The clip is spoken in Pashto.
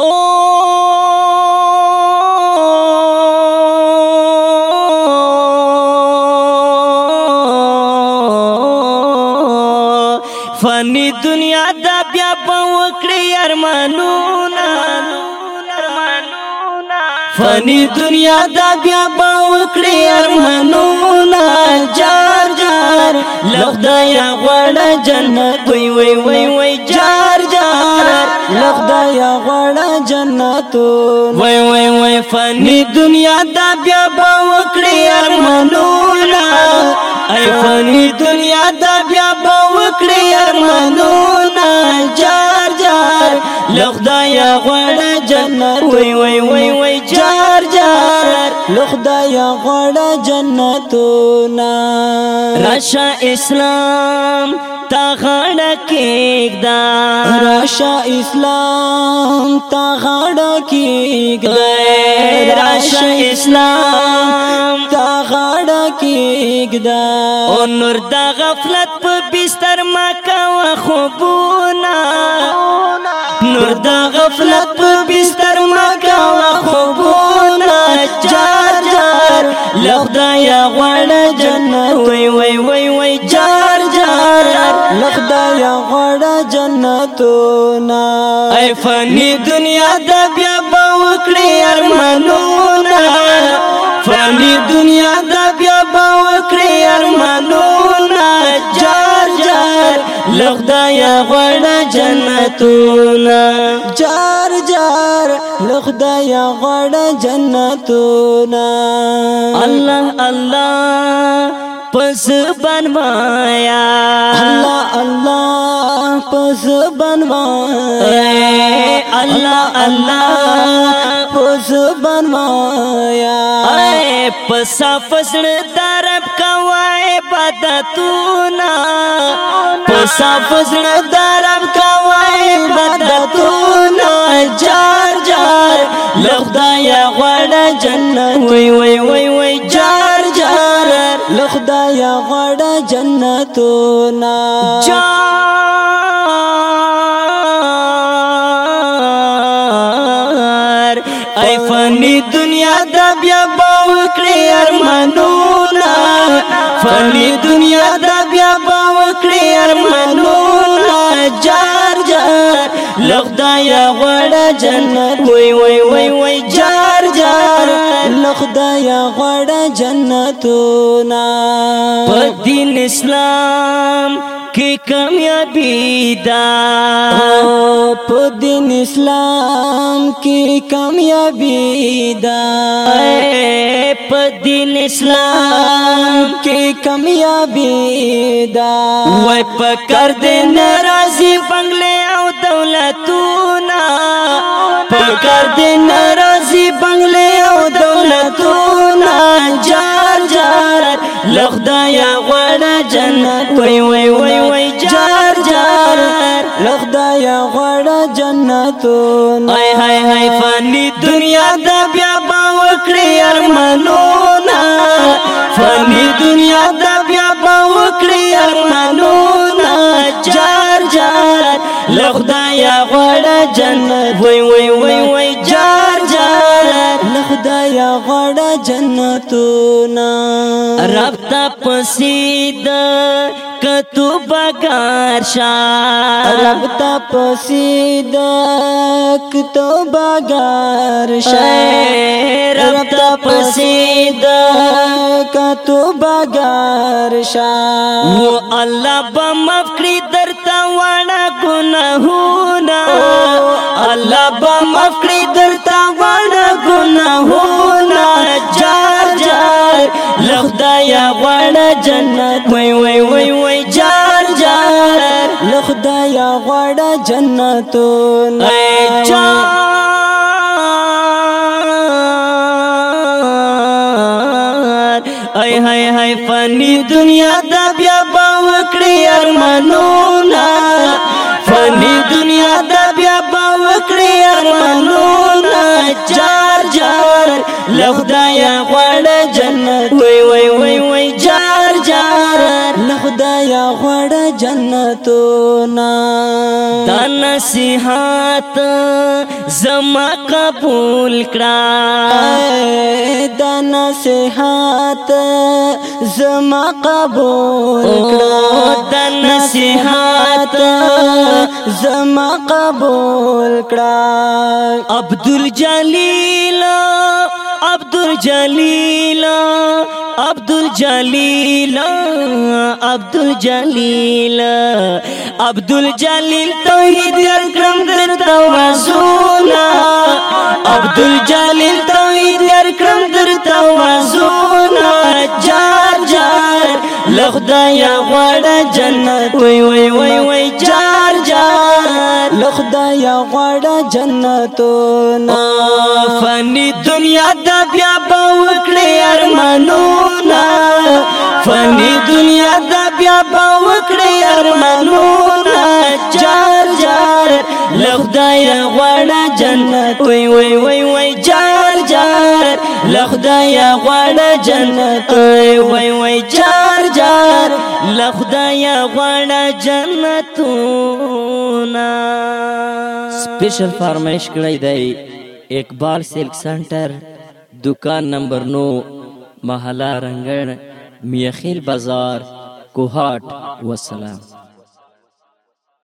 فنی دنیا دا بیا په وکړې ارمانونه فنی دنیا دا بیا په وکړې ارمانونه جار جار لغدا یا غړ جنت وای وای وای جار خیراتون وای وای وای فانی دنیا دا بیا به ارمانونا ارمانونه ای فانی دنیا دا بیا به ارمانونا ارمانونه جار جار لخدایا غړ جنت وای وای وای وای جار جار لخدایا غړ جنتونه راشا اسلام تا غړ کېږدا راشه اسلام تا غړ کېږدا راشه اسلام تا غړ کېږدا او نور د غفلت په بستر ما کا خوبونه نور د غفلت په بستر ما کا خوبونه جار جار لخدای غړ جنت وای وای وای غړ جنتونا اے فنی دنیا د بیا بوکړي ارمانونا فنی دنیا د بیا بوکړي ارمانونا جار جار يا غړ جنتونا جار جار يا غړ جنتونا الله الله پس بنوایا اللہ اللہ پس بنوایا اللہ اللہ پس بنوایا اے پسا فسڑ درب کوائے بدا تونا پسا فسڑ درب کوائے بدا تونا جار جار لخدایا غوڑا جنت وی وی وی یا غړ جنتونا جا ای فنی دنیا د بیا باو کړی ارمانونا فنی دنیا د بیا باو کړی ارمانونا جار جار لغدا یا غړ جنت وای وای وای وای دیا غړ جنتونا په دین اسلام کې کامیابی دا په دین اسلام کې کامیابی دا په دین اسلام کې کامیابی دا وای په کار دې ناراضي بنگله او دولتونه په کار دې ناراضي بنگله دولتونه جار جار لخدایا غواړه جنت وای وای وای وای جار جار لخدایا غواړه جنتونه هاي هاي هاي فانی دنیا دا بیا با وکړي ارمانونه فانی دنیا دا بیا با وکړي ارمانونه جار جار لخدایا غواړه جنت وای وای وای وای جار خدای غړ جنتونا رب تا پسید کتو بګار شا رب تا پسید کتو بګار شا رب تا پسید کتو بګار شا و الله بمفکری درتا وانا ګناهونه الله بمفکری درتا گناہونا جار جار لخدایا غوانا جنت وی وی وی وی جار جار لخدایا غوانا جنتونا اے جار ای های های فانی دنیا دا بیا باوکڑی ارمانونا فنی دنیا دا بیا با وکړی ارمانونه جار جار له خدایا غواړه جنت وای وای وای وای جار جار له خدایا غواړه جنتونه دا نصیحت زما قبول کړه د نصحات زما قبول کړه د نصحات زما قبول کړه عبد الجلیل عبد الجلیل عبد الجلیل عبد الجلیل عبد الجلیل توحید اکرم در توازونا عبد الجلیل توحید اکرم در توازونا جا جا لخدایا غواړه جنت وای وای وای وای جار جار لخدایا غواړه جنت نا فنی دنیا د بیا په وکړې ارمانونه فنی دنیا د بیا په وکړې ارمانونه جار جار لخدایا غواړه جنت وای وای وای وای لخدایا غواړه جنت وای وای جار جار لخدایا غواړه جنتونه سپیشل فارمیش کړی دی اقبال سلک سنټر دکان نمبر 9 محله رنگړ میخیل بازار کوهات والسلام